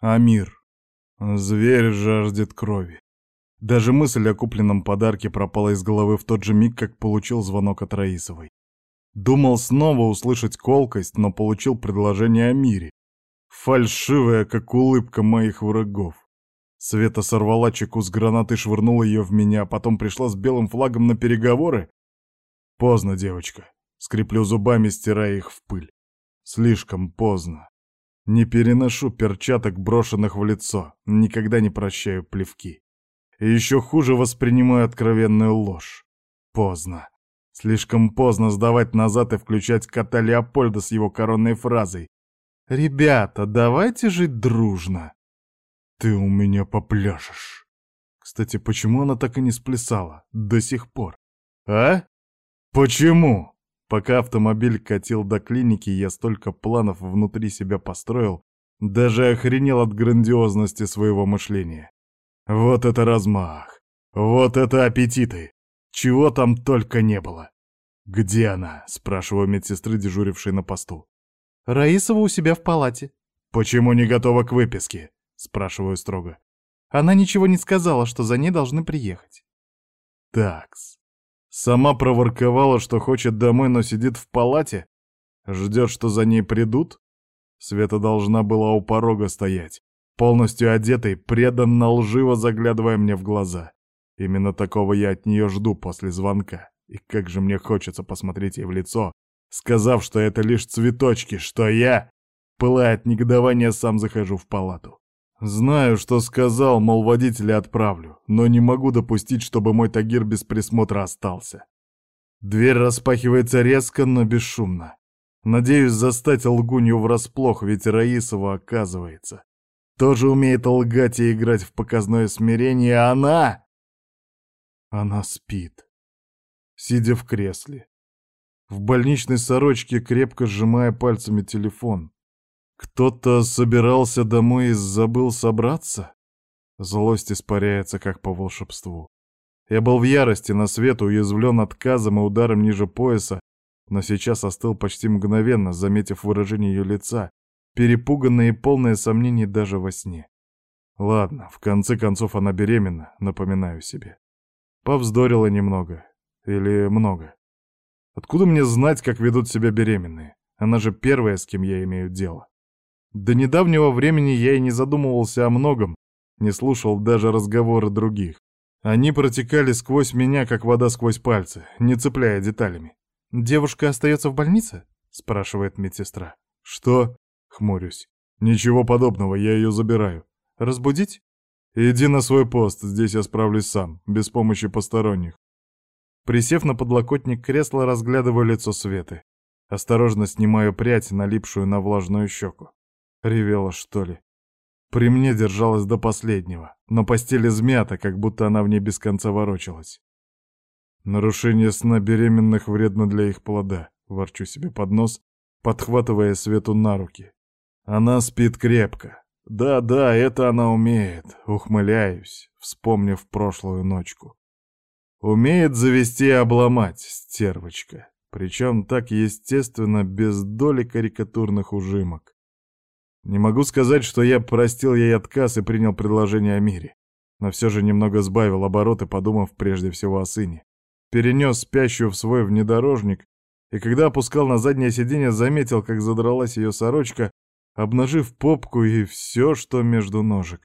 Амир. Зверь жаждет крови. Даже мысль о купленном подарке пропала из головы в тот же миг, как получил звонок от Раисовой. Думал снова услышать колкость, но получил предложение о мире. Фальшивая, как улыбка моих врагов. Света сорвала чеку с гранаты швырнула ее в меня, а потом пришла с белым флагом на переговоры. Поздно, девочка. Скреплю зубами, стирая их в пыль. Слишком поздно. Не переношу перчаток, брошенных в лицо. Никогда не прощаю плевки. И еще хуже воспринимаю откровенную ложь. Поздно. Слишком поздно сдавать назад и включать кота Леопольда с его коронной фразой. «Ребята, давайте жить дружно!» «Ты у меня попляшешь!» Кстати, почему она так и не сплясала? До сих пор. А? Почему? Пока автомобиль катил до клиники, я столько планов внутри себя построил, даже охренел от грандиозности своего мышления. Вот это размах! Вот это аппетиты! Чего там только не было! «Где она?» — спрашиваю медсестры, дежурившей на посту. «Раисова у себя в палате». «Почему не готова к выписке?» — спрашиваю строго. «Она ничего не сказала, что за ней должны приехать». «Такс. Сама проворковала, что хочет домой, но сидит в палате? Ждет, что за ней придут? Света должна была у порога стоять, полностью одетой, преданно лживо заглядывая мне в глаза. Именно такого я от нее жду после звонка. И как же мне хочется посмотреть ей в лицо, сказав, что это лишь цветочки, что я, пылая от негодования, сам захожу в палату. Знаю, что сказал, мол, водителя отправлю, но не могу допустить, чтобы мой Тагир без присмотра остался. Дверь распахивается резко, но бесшумно. Надеюсь застать лгунью врасплох, ведь Раисова, оказывается, тоже умеет лгать и играть в показное смирение, а она... Она спит, сидя в кресле, в больничной сорочке, крепко сжимая пальцами телефон. Кто-то собирался домой и забыл собраться? Злость испаряется, как по волшебству. Я был в ярости на свет, уязвлен отказом и ударом ниже пояса, но сейчас остыл почти мгновенно, заметив выражение ее лица, перепуганное и полное сомнений даже во сне. Ладно, в конце концов она беременна, напоминаю себе. Повздорила немного. Или много. Откуда мне знать, как ведут себя беременные? Она же первая, с кем я имею дело. До недавнего времени я и не задумывался о многом, не слушал даже разговоры других. Они протекали сквозь меня, как вода сквозь пальцы, не цепляя деталями. «Девушка остается в больнице?» — спрашивает медсестра. «Что?» — хмурюсь. «Ничего подобного, я ее забираю. Разбудить?» «Иди на свой пост, здесь я справлюсь сам, без помощи посторонних». Присев на подлокотник кресла, разглядываю лицо Светы. Осторожно снимаю прядь, налипшую на влажную щеку. Ревела, что ли? При мне держалась до последнего, но постель измята, как будто она в ней без конца ворочалась. Нарушение сна беременных вредно для их плода, ворчу себе под нос, подхватывая Свету на руки. Она спит крепко. Да-да, это она умеет, ухмыляюсь, вспомнив прошлую ночку. Умеет завести и обломать, стервочка. Причем так естественно, без доли карикатурных ужимок. Не могу сказать, что я простил ей отказ и принял предложение о мире, но все же немного сбавил обороты, подумав прежде всего о сыне. Перенес спящую в свой внедорожник, и когда опускал на заднее сиденье, заметил, как задралась ее сорочка, обнажив попку и все, что между ножек.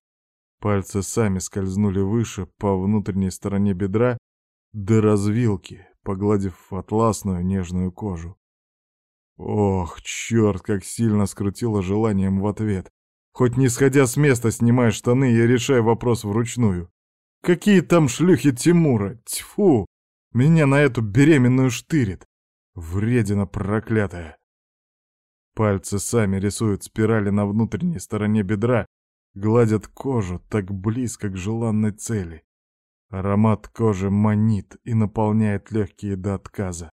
Пальцы сами скользнули выше, по внутренней стороне бедра, до развилки, погладив атласную нежную кожу. Ох, черт, как сильно скрутило желанием в ответ. Хоть не сходя с места, снимай штаны и решай вопрос вручную. Какие там шлюхи Тимура? Тьфу! Меня на эту беременную штырит. Вредина проклятая. Пальцы сами рисуют спирали на внутренней стороне бедра, гладят кожу так близко к желанной цели. Аромат кожи манит и наполняет легкие до отказа.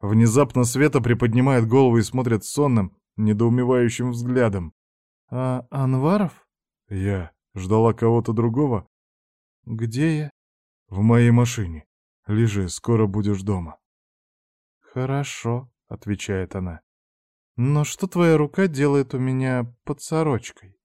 Внезапно Света приподнимает голову и смотрит сонным, недоумевающим взглядом. «А Анваров?» «Я. Ждала кого-то другого?» «Где я?» «В моей машине. Лежи, скоро будешь дома». «Хорошо», — отвечает она. «Но что твоя рука делает у меня под сорочкой?»